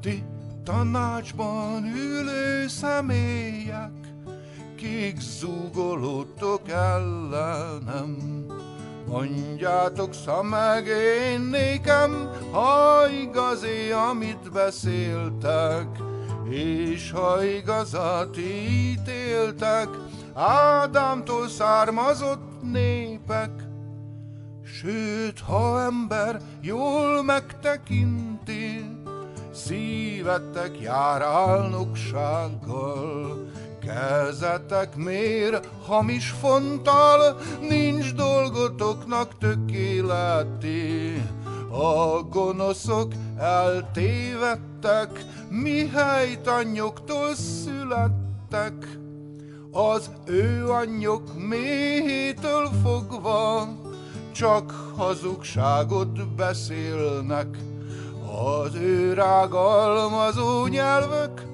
Ti tanácsban ülő személyek, kik zúgolódtok ellenem. Mondjátok meg én nékem, ha igazé, amit beszéltek, és ha igazat ítéltek, Ádámtól származott népek. Sőt, ha ember jól megtekinti, szívetek jár álnoksággal, Kezetek mér hamis fonttal, nincs dolgotoknak tökéleté. A gonoszok eltévedtek, mihelyt anyjoktól születtek. Az ő anyjok méhétől fogva csak hazugságot beszélnek. Az ő rágalmazó nyelvek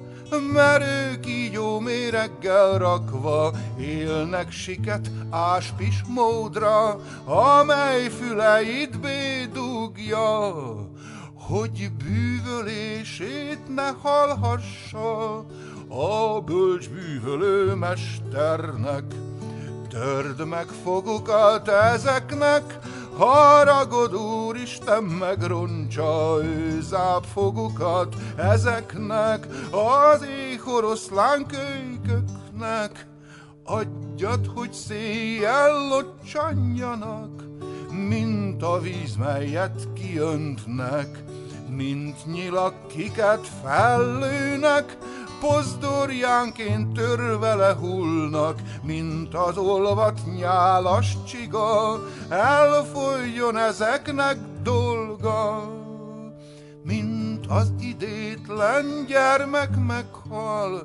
merők jó méreggel rakva élnek siket áspis módra, amely füleit bédugja, hogy bűvölését ne hallhassa a bölcs bűvölő mesternek. Törd meg fogukat ezeknek, Haragod Úristen megroncsa ő fogukat ezeknek az éhoroszlán kölyköknek. Adjad, hogy széjjel locsanjanak, mint a víz, melyet kiöntnek, mint nyilak, kiket fellőnek, pozdorjánként törve lehullnak, mint az olvat nyálas csiga, elfolyjon ezeknek dolga. Mint az idétlen gyermek meghal,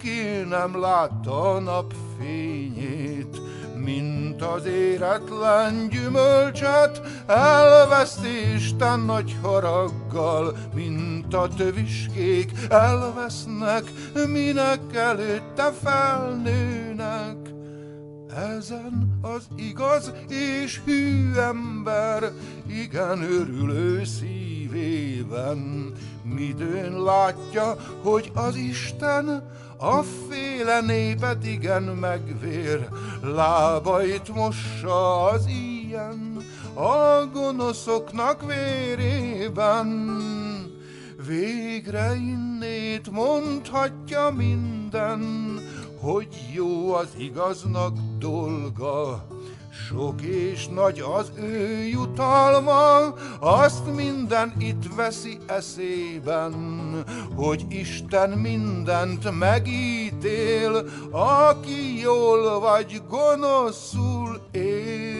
ki nem látta a nap fényét, mint az éretlen gyümölcset, elveszti Isten nagy haraggal, mint a töviskék elvesznek, minek előtte felnőnek. Ezen az igaz és hű ember, igen örülő szívében, midőn látja, hogy az Isten a féle népet igen megvér, lábait mossa az ilyen, a gonoszoknak vérében. Végre innét mondhatja minden, hogy jó az igaznak dolga, sok és nagy az ő jutalma, azt minden itt veszi eszében, hogy Isten mindent megítél, aki jól vagy gonoszul él.